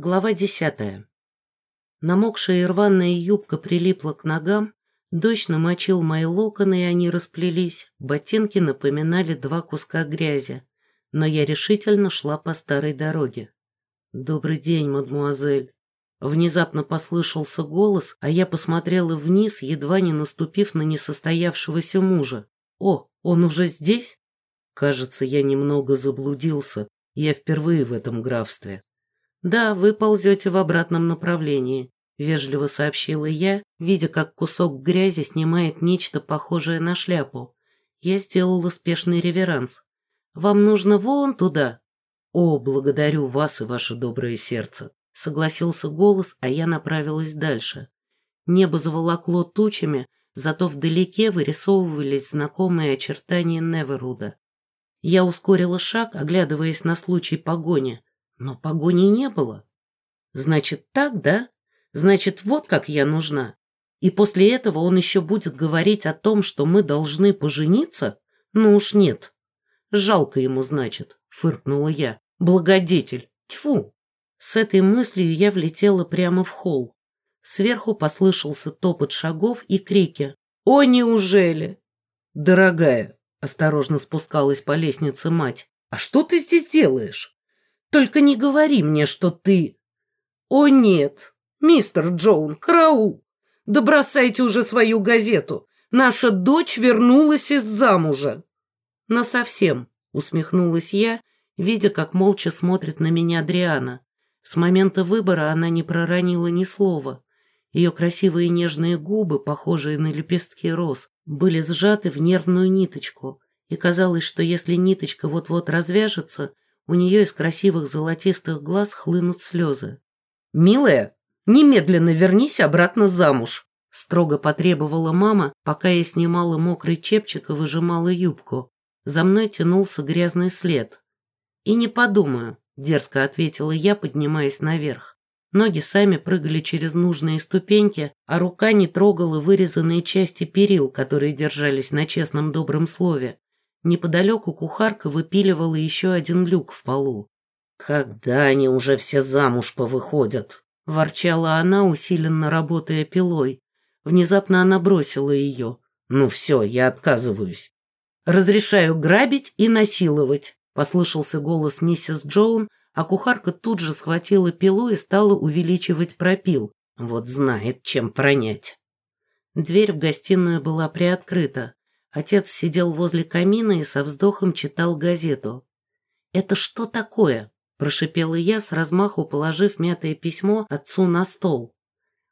Глава десятая. Намокшая и рваная юбка прилипла к ногам, дождь намочил мои локоны, и они расплелись, ботинки напоминали два куска грязи, но я решительно шла по старой дороге. «Добрый день, мадмуазель!» Внезапно послышался голос, а я посмотрела вниз, едва не наступив на несостоявшегося мужа. «О, он уже здесь?» Кажется, я немного заблудился, я впервые в этом графстве. «Да, вы ползете в обратном направлении», – вежливо сообщила я, видя, как кусок грязи снимает нечто похожее на шляпу. Я сделала спешный реверанс. «Вам нужно вон туда». «О, благодарю вас и ваше доброе сердце», – согласился голос, а я направилась дальше. Небо заволокло тучами, зато вдалеке вырисовывались знакомые очертания Неверуда. Я ускорила шаг, оглядываясь на случай погони – но погони не было. Значит, так, да? Значит, вот как я нужна. И после этого он еще будет говорить о том, что мы должны пожениться? Ну уж нет. Жалко ему, значит, фыркнула я. Благодетель. Тьфу. С этой мыслью я влетела прямо в холл. Сверху послышался топот шагов и крики. «О, неужели?» «Дорогая», — осторожно спускалась по лестнице мать, «а что ты здесь делаешь?» Только не говори мне, что ты... О, нет, мистер Джоун, караул! Да бросайте уже свою газету. Наша дочь вернулась из замужа. Насовсем, усмехнулась я, видя, как молча смотрит на меня Адриана. С момента выбора она не проронила ни слова. Ее красивые нежные губы, похожие на лепестки роз, были сжаты в нервную ниточку, и казалось, что если ниточка вот-вот развяжется, у нее из красивых золотистых глаз хлынут слезы. «Милая, немедленно вернись обратно замуж», строго потребовала мама, пока я снимала мокрый чепчик и выжимала юбку. За мной тянулся грязный след. «И не подумаю», – дерзко ответила я, поднимаясь наверх. Ноги сами прыгали через нужные ступеньки, а рука не трогала вырезанные части перил, которые держались на честном добром слове. Неподалеку кухарка выпиливала еще один люк в полу. «Когда они уже все замуж повыходят?» – ворчала она, усиленно работая пилой. Внезапно она бросила ее. «Ну все, я отказываюсь». «Разрешаю грабить и насиловать», – послышался голос миссис Джоун, а кухарка тут же схватила пилу и стала увеличивать пропил. Вот знает, чем пронять. Дверь в гостиную была приоткрыта. Отец сидел возле камина и со вздохом читал газету. «Это что такое?» – прошипела я, с размаху положив мятое письмо отцу на стол.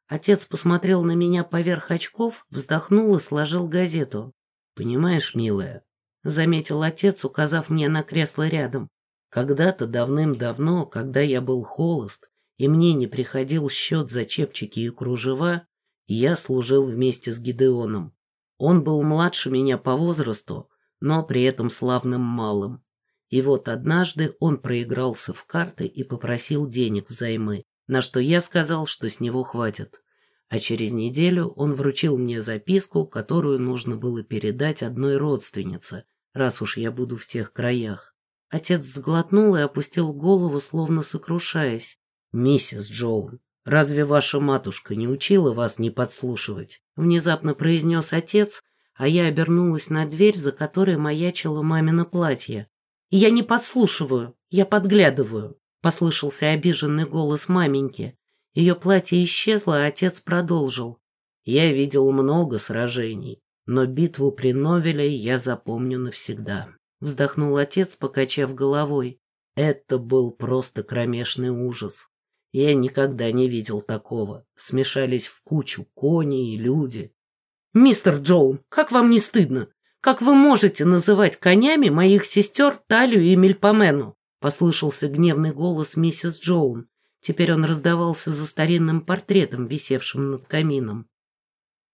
Отец посмотрел на меня поверх очков, вздохнул и сложил газету. «Понимаешь, милая», – заметил отец, указав мне на кресло рядом, «когда-то давным-давно, когда я был холост, и мне не приходил счет за чепчики и кружева, я служил вместе с Гидеоном. Он был младше меня по возрасту, но при этом славным малым. И вот однажды он проигрался в карты и попросил денег взаймы, на что я сказал, что с него хватит. А через неделю он вручил мне записку, которую нужно было передать одной родственнице, раз уж я буду в тех краях. Отец сглотнул и опустил голову, словно сокрушаясь. «Миссис Джоун, «Разве ваша матушка не учила вас не подслушивать?» Внезапно произнес отец, а я обернулась на дверь, за которой маячило мамино платье. «Я не подслушиваю, я подглядываю», — послышался обиженный голос маменьки. Ее платье исчезло, а отец продолжил. «Я видел много сражений, но битву при Новеле я запомню навсегда», — вздохнул отец, покачав головой. «Это был просто кромешный ужас. Я никогда не видел такого. Смешались в кучу кони и люди. «Мистер Джоун, как вам не стыдно? Как вы можете называть конями моих сестер Талию и Мельпомену?» Послышался гневный голос миссис Джоун. Теперь он раздавался за старинным портретом, висевшим над камином.